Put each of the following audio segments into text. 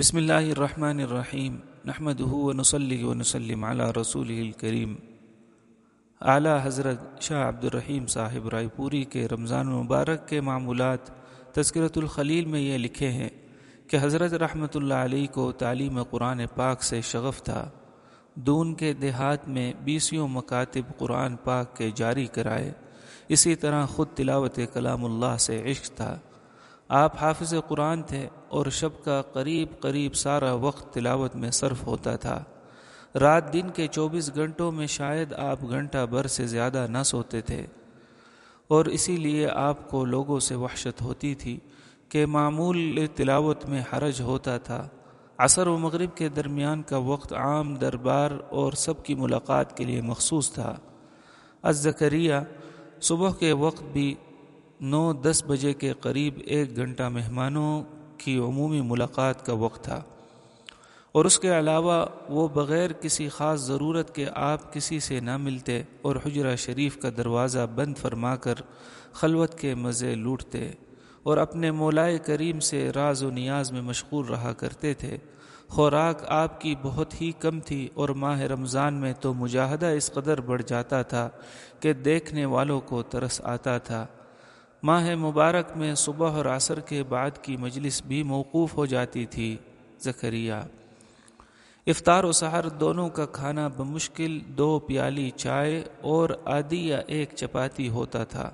بسم اللہ الرحمن الرحیم نحمد ونصلی ونسلم علی رسول الکریم۔ اعلیٰ حضرت شاہ عبد الرحیم صاحب رائے پوری کے رمضان مبارک کے معمولات تذکرت الخلیل میں یہ لکھے ہیں کہ حضرت رحمۃ اللہ علیہ کو تعلیم قرآن پاک سے شغف تھا۔ دون کے دیہات میں بیسیوں مکاتب قرآن پاک کے جاری کرائے۔ اسی طرح خود تلاوت کلام اللہ سے عشق تھا۔ آپ حافظ قرآن تھے اور شب کا قریب قریب سارا وقت تلاوت میں صرف ہوتا تھا۔ رات دن کے چوبیس گھنٹوں میں شاید آپ گھنٹہ بھر سے زیادہ نہ سوتے تھے۔ اور اسی لیے آپ کو لوگوں سے وحشت ہوتی تھی کہ معمول تلاوت میں حرج ہوتا تھا۔ عصر و مغرب کے درمیان کا وقت عام دربار اور سب کی ملاقات کے لیے مخصوص تھا۔ ازکریہ صبح کے وقت بھی نو دس بجے کے قریب ایک گھنٹہ مہمانوں کی عمومی ملاقات کا وقت تھا۔ اور اس کے علاوہ وہ بغیر کسی خاص ضرورت کے آپ کسی سے نہ ملتے اور حجرہ شریف کا دروازہ بند فرما کر خلوت کے مزے لوٹتے اور اپنے مولائے کریم سے راز و نیاز میں مشغول رہا کرتے تھے۔ خوراک آپ کی بہت ہی کم تھی اور ماہ رمضان میں تو مجاہدہ اس قدر بڑھ جاتا تھا کہ دیکھنے والوں کو ترس آتا تھا۔ ماہ مبارک میں صبح اور عصر کے بعد کی مجلس بھی موقوف ہو جاتی تھی زکریہ افطار و سحر دونوں کا کھانا بمشکل دو پیالی چائے اور آدھی یا ایک چپاتی ہوتا تھا۔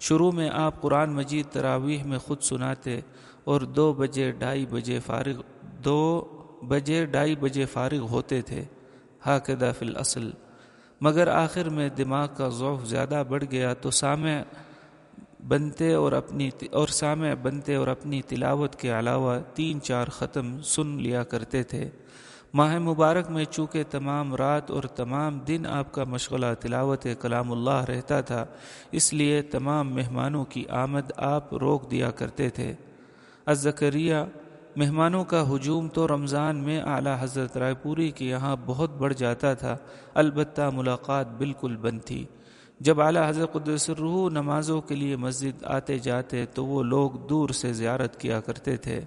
شروع میں آپ قرآن مجید تراویح میں خود سناتے اور دو بجے ڈھائی بجے فارغ، دو بجے ڈھائی بجے فارغ ہوتے تھے۔ ہاکدہ فی الاصل۔ مگر آخر میں دماغ کا ذوف زیادہ بڑھ گیا تو سامع بنتے اور اپنی اور سامع بنتے اور اپنی تلاوت کے علاوہ تین چار ختم سن لیا کرتے تھے۔ ماہ مبارک میں چونکہ تمام رات اور تمام دن آپ کا مشغلہ تلاوت کلام اللہ رہتا تھا، اس لیے تمام مہمانوں کی آمد آپ روک دیا کرتے تھے۔ ازکریہ مہمانوں کا ہجوم تو رمضان میں اعلیٰ حضرت رائے پوری کے یہاں بہت بڑھ جاتا تھا، البتہ ملاقات بالکل بند تھی۔ جب اعلیٰ حضرت قدس روح نمازوں کے لیے مسجد آتے جاتے تو وہ لوگ دور سے زیارت کیا کرتے تھے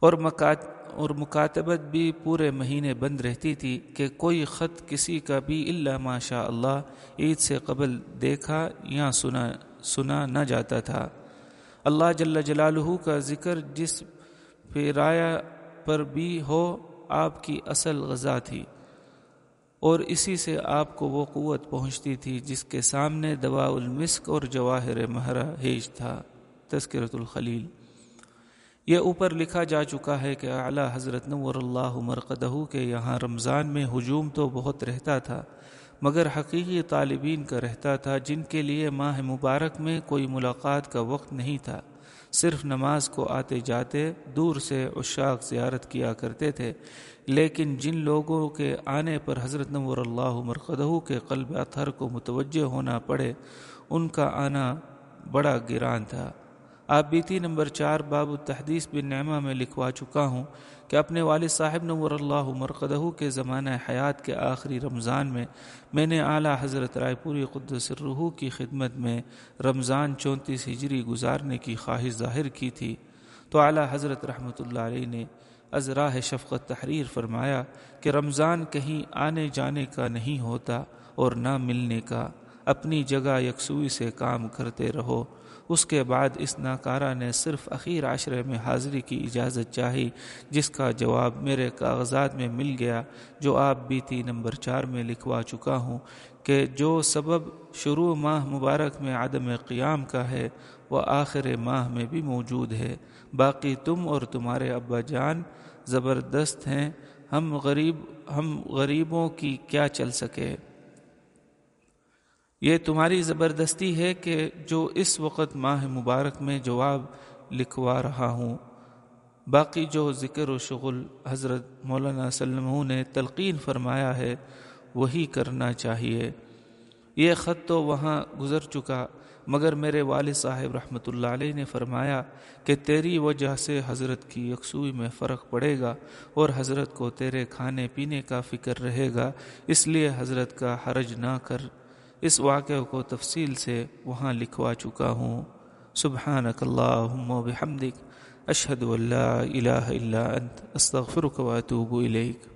اور مکات اور مکاتبت بھی پورے مہینے بند رہتی تھی کہ کوئی خط کسی کا بھی اللہ ماشاء اللہ عید سے قبل دیکھا یا سنا سنا نہ جاتا تھا۔ اللہ جل جلالہ کا ذکر جس پیرایا پر بھی ہو آپ کی اصل غذا تھی۔ اور اسی سے آپ کو وہ قوت پہنچتی تھی جس کے سامنے دوا المسک اور جواہر مہرا ہیج تھا تذکرت الخلیل۔ یہ اوپر لکھا جا چکا ہے کہ اعلیٰ حضرت نور اللہ مرقدہ کے یہاں رمضان میں ہجوم تو بہت رہتا تھا، مگر حقیقی طالبین کا رہتا تھا جن کے لیے ماہ مبارک میں کوئی ملاقات کا وقت نہیں تھا۔ صرف نماز کو آتے جاتے دور سے عشاق زیارت کیا کرتے تھے، لیکن جن لوگوں کے آنے پر حضرت نور اللہ مرقدہ کے قلب اطہر کو متوجہ ہونا پڑے، ان کا آنا بڑا گران تھا۔ آپ بیتی نمبر چار باب التحدیث بن نعمہ میں لکھوا چکا ہوں کہ اپنے والد صاحب نور اللہ مرقدہ کے زمانہ حیات کے آخری رمضان میں میں نے اعلیٰ حضرت رائے پوری قدس الروح کی خدمت میں رمضان چونتیس ہجری گزارنے کی خواہش ظاہر کی تھی۔ تو اعلیٰ حضرت رحمۃ اللہ علیہ نے از راہ شفقت تحریر فرمایا کہ رمضان کہیں آنے جانے کا نہیں ہوتا اور نہ ملنے کا، اپنی جگہ یکسوئی سے کام کرتے رہو۔ اس کے بعد اس ناکارہ نے صرف اخیر عشرے میں حاضری کی اجازت چاہی، جس کا جواب میرے کاغذات میں مل گیا، جو آپ بیتی نمبر چار میں لکھوا چکا ہوں، کہ جو سبب شروع ماہ مبارک میں عدم قیام کا ہے، وہ آخر ماہ میں بھی موجود ہے۔ باقی تم اور تمہارے ابا جان زبردست ہیں، ہم غریب، ہم غریبوں کی کیا چل سکے؟ یہ تمہاری زبردستی ہے کہ جو اس وقت ماہ مبارک میں جواب لکھوا رہا ہوں، باقی جو ذکر و شغل حضرت مولانا سلم نے تلقین فرمایا ہے، وہی کرنا چاہیے۔ یہ خط تو وہاں گزر چکا، مگر میرے والد صاحب رحمۃ اللہ علیہ نے فرمایا کہ تیری وجہ سے حضرت کی یکسوئی میں فرق پڑے گا اور حضرت کو تیرے کھانے پینے کا فکر رہے گا، اس لیے حضرت کا حرج نہ کر۔ اس واقعہ کو تفصیل سے وہاں لکھوا چکا ہوں۔ سبحانک اللہم و بحمدک اشہد اللہ الہ الا انت، استغفرک و اتوب الیک۔